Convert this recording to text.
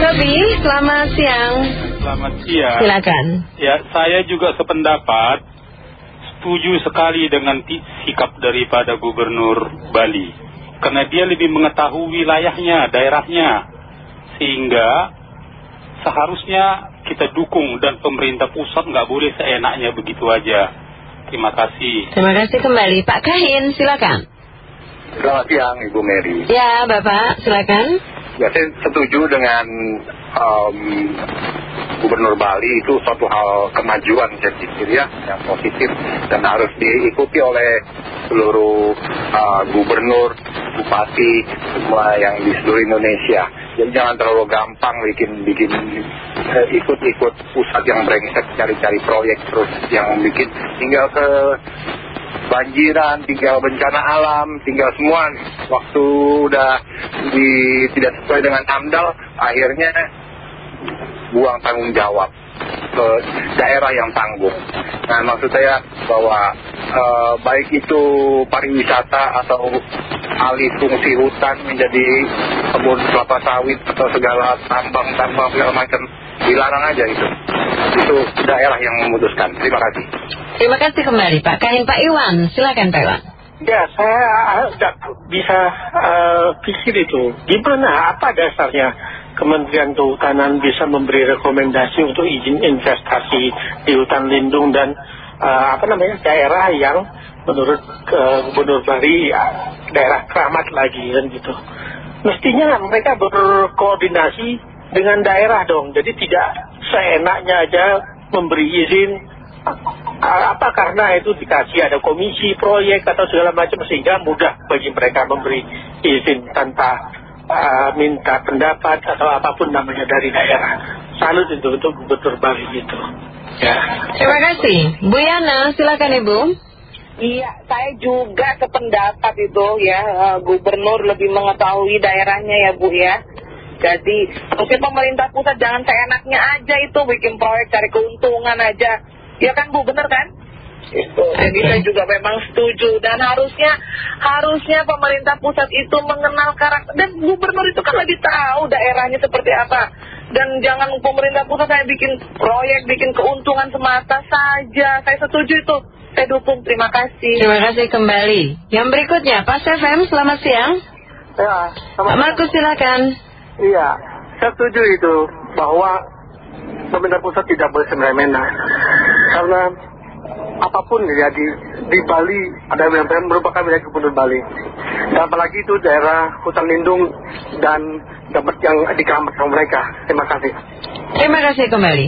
Robi, selamat siang. Selamat siang. Silakan. Ya, saya juga sependapat setuju sekali dengan sikap daripada Gubernur Bali. Karena dia lebih mengetahui wilayahnya, daerahnya. Sehingga seharusnya kita dukung dan pemerintah pusat nggak boleh seenaknya begitu aja. Terima kasih. Terima kasih kembali. Pak Kahin, silakan. Selamat siang Ibu Mary. Ya, Bapak, silakan. Ya, saya setuju dengan Gubernur Bali itu suatu hal kemajuan saya pikir ya, yang positif dan harus diikuti oleh seluruh uh, gubernur, bupati, semua yang di seluruh Indonesia. Jadi jangan terlalu gampang bikin bikin uh, ikut-ikut pusat yang brengsek cari-cari proyek terus yang bikin tinggal ke banjiran, tinggal bencana alam, tinggal semua waktu udah di, tidak sesuai dengan AMDAL, akhirnya buang tanggung jawab ke daerah yang tanggung. Nah maksud saya bahwa uh, baik itu pariwisata atau alih fungsi hutan menjadi kebun kelapa sawit atau segala tambang-tambang segala macam dilarang aja itu. Itu daerah yang memutuskan. Terima kasih. Terima kasih kembali Pak Kain Pak Iwan. Silakan Pak Iwan. Ya, saya tidak bisa uh, pikir itu. Gimana, apa dasarnya Kementerian Kehutanan bisa memberi rekomendasi untuk izin investasi di hutan lindung dan uh, apa namanya daerah yang menurut uh, Gubernur Bali ya, daerah keramat lagi kan gitu. Mestinya mereka berkoordinasi dengan daerah dong. Jadi tidak seenaknya aja memberi izin. Apa karena itu dikasih ada komisi proyek atau segala macam sehingga mudah bagi mereka memberi izin tanpa uh, minta pendapat atau apa pun namanya dari daerah. Salut itu untuk gubernur Bali itu. Ya. Terima kasih. Bu Yana silakan Ibu. Iya, saya juga sependapat itu ya, uh, gubernur lebih mengetahui daerahnya ya Bu ya. Jadi mungkin pemerintah pusat jangan seenaknya aja itu bikin proyek cari keuntungan aja. Ya kan Bu, bener kan? Itu. Jadi saya juga memang setuju. Dan harusnya harusnya pemerintah pusat itu mengenal karakter. Dan gubernur itu kan lebih tahu daerahnya seperti apa. Dan jangan pemerintah pusat saya bikin proyek bikin keuntungan semata saja. Saya setuju itu. Saya dukung. Terima kasih. Terima kasih kembali. Yang berikutnya Pak FM selamat siang. Ya Pak Markus silakan iya saya setuju itu bahwa pemerintah pusat tidak boleh semena-mena. Karena apa pun ya di, di Bali ada yang merupakan wilayah gubernur Bali. Dan apalagi itu daerah hutan lindung dan dapat yang dikeramatkan mereka. Terima kasih. Terima kasih kembali